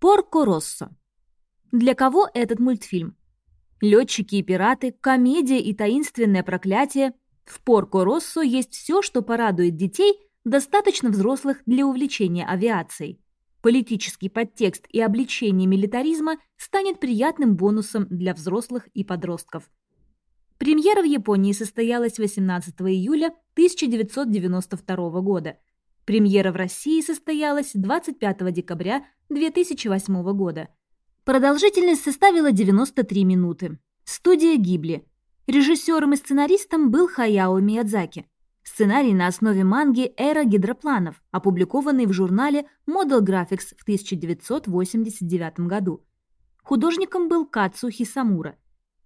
Порко Россо. Для кого этот мультфильм? Летчики и пираты, комедия и таинственное проклятие. В Порко Россо есть все, что порадует детей, достаточно взрослых для увлечения авиацией. Политический подтекст и обличение милитаризма станет приятным бонусом для взрослых и подростков. Премьера в Японии состоялась 18 июля 1992 года. Премьера в России состоялась 25 декабря 2008 года. Продолжительность составила 93 минуты. Студия Гибли. Режиссером и сценаристом был Хаяо Миядзаки. Сценарий на основе манги «Эра гидропланов», опубликованный в журнале Model Graphics в 1989 году. Художником был Кацу Хисамура.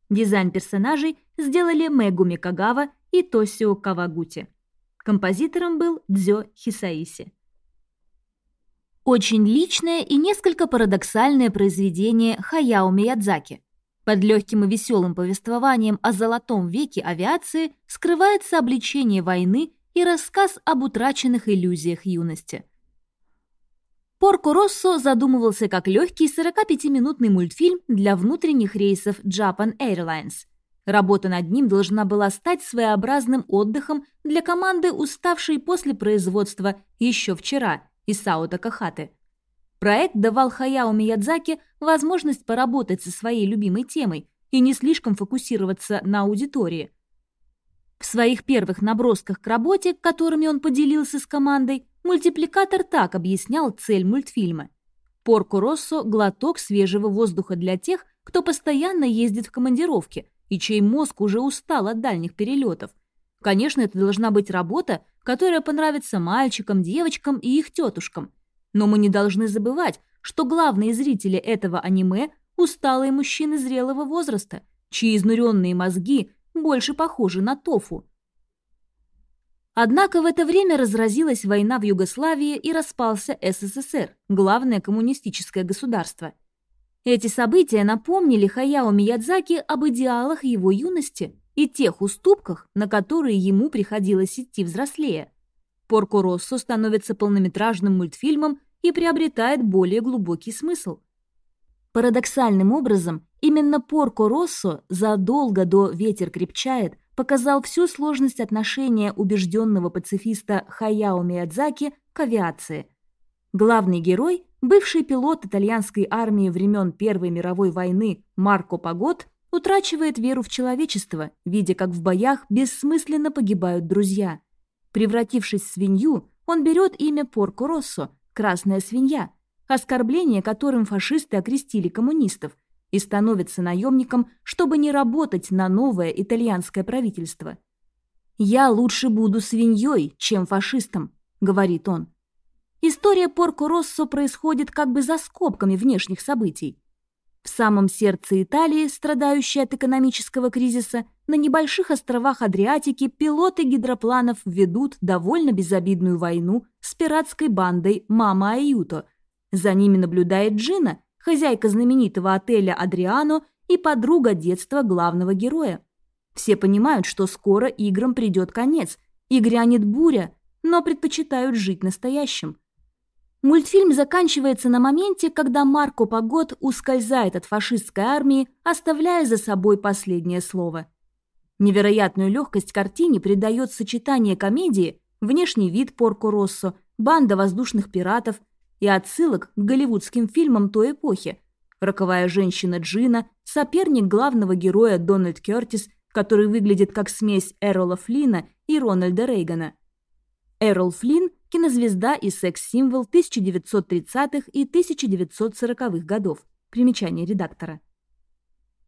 Дизайн персонажей сделали Мегуми Кагава и Тосио Кавагути. Композитором был Дзё Хисаиси. Очень личное и несколько парадоксальное произведение Хаяо Миядзаки. Под легким и веселым повествованием о золотом веке авиации скрывается обличение войны и рассказ об утраченных иллюзиях юности. Порко Россо задумывался как легкий 45-минутный мультфильм для внутренних рейсов Japan Airlines. Работа над ним должна была стать своеобразным отдыхом для команды, уставшей после производства еще вчера – Исао Такахаты. Проект давал Хаяо Миядзаки возможность поработать со своей любимой темой и не слишком фокусироваться на аудитории. В своих первых набросках к работе, которыми он поделился с командой, мультипликатор так объяснял цель мультфильма. Порко Россо – глоток свежего воздуха для тех, кто постоянно ездит в командировке и чей мозг уже устал от дальних перелетов. Конечно, это должна быть работа, которая понравится мальчикам, девочкам и их тетушкам. Но мы не должны забывать, что главные зрители этого аниме – усталые мужчины зрелого возраста, чьи изнуренные мозги больше похожи на тофу. Однако в это время разразилась война в Югославии и распался СССР, главное коммунистическое государство. Эти события напомнили Хаяо Миядзаки об идеалах его юности – и тех уступках, на которые ему приходилось идти взрослее. Порко Россо становится полнометражным мультфильмом и приобретает более глубокий смысл. Парадоксальным образом, именно Порко Россо задолго до «Ветер крепчает» показал всю сложность отношения убежденного пацифиста Хаяо Миядзаки к авиации. Главный герой, бывший пилот итальянской армии времен Первой мировой войны Марко Пагот, утрачивает веру в человечество, видя, как в боях бессмысленно погибают друзья. Превратившись в свинью, он берет имя Порко Россо – «красная свинья», оскорбление, которым фашисты окрестили коммунистов, и становится наемником, чтобы не работать на новое итальянское правительство. «Я лучше буду свиньей, чем фашистом», – говорит он. История Порко Россо происходит как бы за скобками внешних событий. В самом сердце Италии, страдающей от экономического кризиса, на небольших островах Адриатики пилоты гидропланов ведут довольно безобидную войну с пиратской бандой Мама Аюто. За ними наблюдает Джина, хозяйка знаменитого отеля Адриано и подруга детства главного героя. Все понимают, что скоро играм придет конец, и грянет буря, но предпочитают жить настоящим. Мультфильм заканчивается на моменте, когда Марко Погод ускользает от фашистской армии, оставляя за собой последнее слово. Невероятную легкость картине придает сочетание комедии, внешний вид Порко Россо, банда воздушных пиратов и отсылок к голливудским фильмам той эпохи. Роковая женщина Джина, соперник главного героя Дональд Кертис, который выглядит как смесь Эрола Флина и Рональда Рейгана. Эрол Флинн – кинозвезда и секс-символ 1930-х и 1940-х годов. Примечание редактора.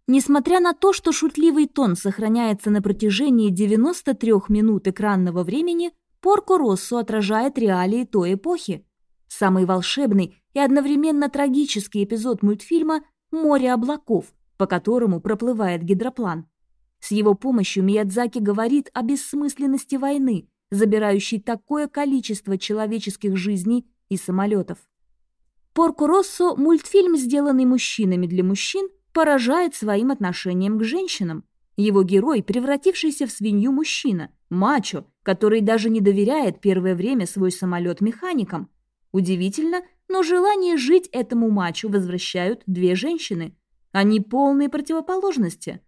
Несмотря на то, что шутливый тон сохраняется на протяжении 93 минут экранного времени, Порко Россо отражает реалии той эпохи. Самый волшебный и одновременно трагический эпизод мультфильма «Море облаков», по которому проплывает гидроплан. С его помощью Миядзаки говорит о бессмысленности войны – забирающий такое количество человеческих жизней и самолетов. Порко Россо – мультфильм, сделанный мужчинами для мужчин, поражает своим отношением к женщинам. Его герой, превратившийся в свинью мужчина, мачо, который даже не доверяет первое время свой самолет механикам. Удивительно, но желание жить этому мачо возвращают две женщины. Они полные противоположности.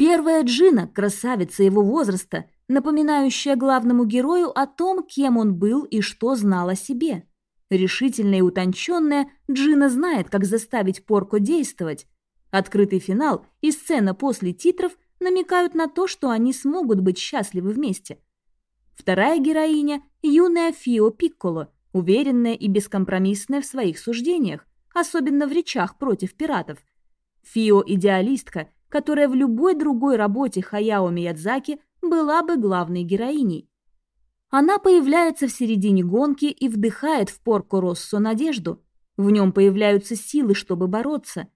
Первая Джина, красавица его возраста, напоминающая главному герою о том, кем он был и что знал о себе. Решительная и утонченная, Джина знает, как заставить Порко действовать. Открытый финал и сцена после титров намекают на то, что они смогут быть счастливы вместе. Вторая героиня – юная Фио Пикколо, уверенная и бескомпромиссная в своих суждениях, особенно в речах против пиратов. Фио – идеалистка, которая в любой другой работе Хаяо Миядзаки была бы главной героиней. Она появляется в середине гонки и вдыхает в Порко Россо надежду. В нем появляются силы, чтобы бороться.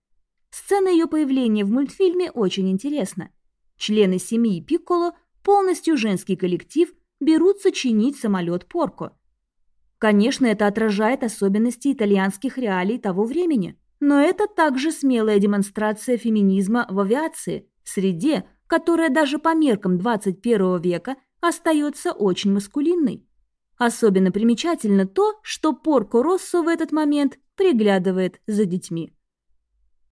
Сцена ее появления в мультфильме очень интересна. Члены семьи Пикколо, полностью женский коллектив, берутся чинить самолет Порко. Конечно, это отражает особенности итальянских реалий того времени, но это также смелая демонстрация феминизма в авиации, среде, которая даже по меркам 21 века остается очень маскулинной. Особенно примечательно то, что Порко Россо в этот момент приглядывает за детьми.